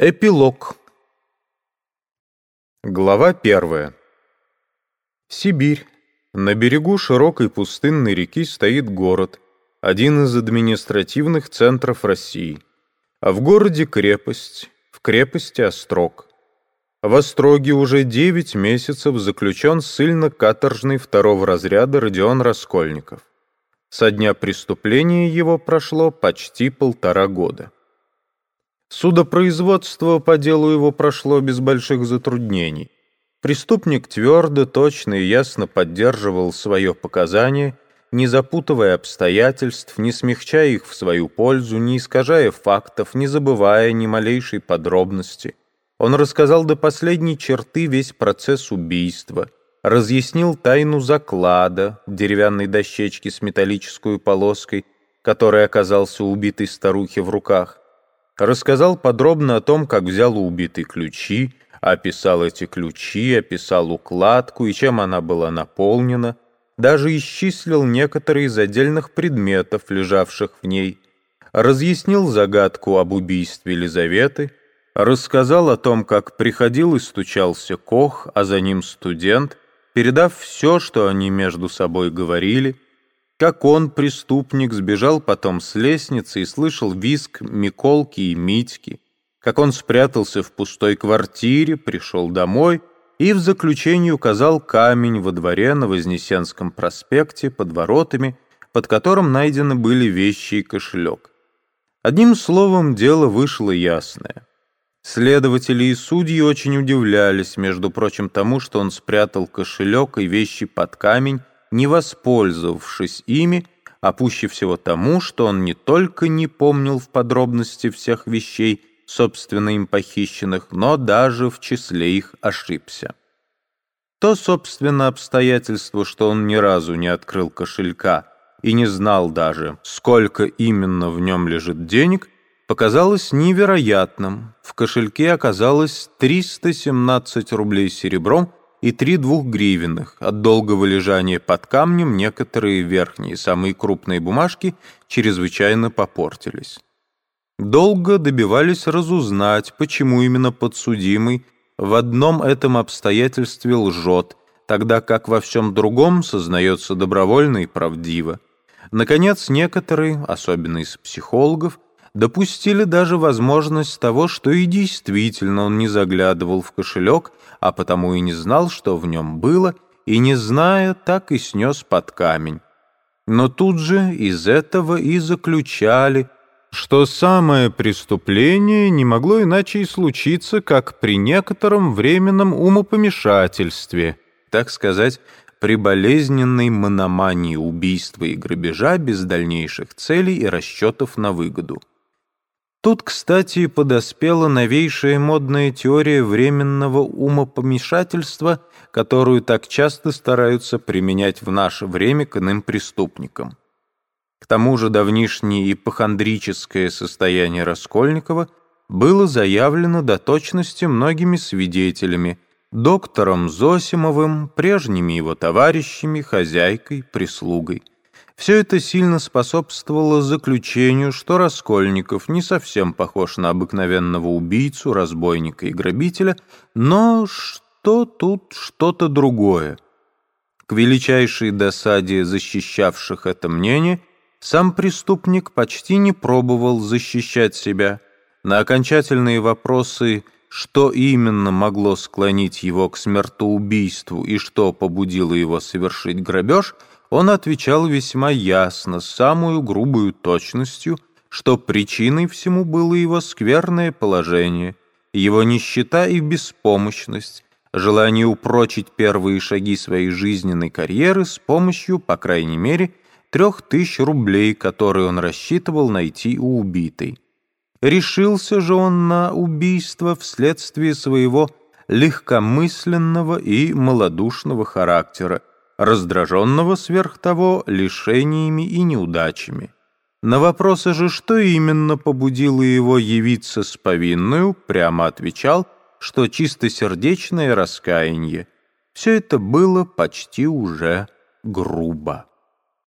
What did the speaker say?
Эпилог. Глава первая. Сибирь. На берегу широкой пустынной реки стоит город, один из административных центров России. А в городе крепость, в крепости Острог. В Остроге уже девять месяцев заключен ссыльно-каторжный второго разряда Родион Раскольников. Со дня преступления его прошло почти полтора года. Судопроизводство по делу его прошло без больших затруднений. Преступник твердо, точно и ясно поддерживал свое показание, не запутывая обстоятельств, не смягчая их в свою пользу, не искажая фактов, не забывая ни малейшей подробности. Он рассказал до последней черты весь процесс убийства, разъяснил тайну заклада, деревянной дощечки с металлической полоской, который оказался убитой старухе в руках, Рассказал подробно о том, как взял у убитой ключи, описал эти ключи, описал укладку и чем она была наполнена, даже исчислил некоторые из отдельных предметов, лежавших в ней, разъяснил загадку об убийстве Елизаветы, рассказал о том, как приходил и стучался Кох, а за ним студент, передав все, что они между собой говорили, как он, преступник, сбежал потом с лестницы и слышал визг Миколки и Митьки, как он спрятался в пустой квартире, пришел домой и в заключении указал камень во дворе на Вознесенском проспекте под воротами, под которым найдены были вещи и кошелек. Одним словом, дело вышло ясное. Следователи и судьи очень удивлялись, между прочим, тому, что он спрятал кошелек и вещи под камень, не воспользовавшись ими, а пуще всего тому, что он не только не помнил в подробности всех вещей, собственно им похищенных, но даже в числе их ошибся. То, собственно, обстоятельство, что он ни разу не открыл кошелька и не знал даже, сколько именно в нем лежит денег, показалось невероятным. В кошельке оказалось 317 рублей серебром и три двухгривенных. От долгого лежания под камнем некоторые верхние, самые крупные бумажки чрезвычайно попортились. Долго добивались разузнать, почему именно подсудимый в одном этом обстоятельстве лжет, тогда как во всем другом сознается добровольно и правдиво. Наконец, некоторые, особенно из психологов, допустили даже возможность того, что и действительно он не заглядывал в кошелек, а потому и не знал, что в нем было, и, не зная, так и снес под камень. Но тут же из этого и заключали, что самое преступление не могло иначе и случиться, как при некотором временном умопомешательстве, так сказать, при болезненной мономании убийства и грабежа без дальнейших целей и расчетов на выгоду. Тут, кстати, подоспела новейшая модная теория временного умопомешательства, которую так часто стараются применять в наше время к иным преступникам. К тому же давнишнее ипохондрическое состояние Раскольникова было заявлено до точности многими свидетелями, доктором Зосимовым, прежними его товарищами, хозяйкой, прислугой. Все это сильно способствовало заключению, что Раскольников не совсем похож на обыкновенного убийцу, разбойника и грабителя, но что тут что-то другое. К величайшей досаде защищавших это мнение, сам преступник почти не пробовал защищать себя. На окончательные вопросы что именно могло склонить его к смертоубийству и что побудило его совершить грабеж – он отвечал весьма ясно, с самую грубую точностью, что причиной всему было его скверное положение, его нищета и беспомощность, желание упрочить первые шаги своей жизненной карьеры с помощью, по крайней мере, трех тысяч рублей, которые он рассчитывал найти у убитой. Решился же он на убийство вследствие своего легкомысленного и малодушного характера, раздраженного сверх того лишениями и неудачами. На вопросы же, что именно побудило его явиться с повинную, прямо отвечал, что чистосердечное раскаяние. Все это было почти уже грубо.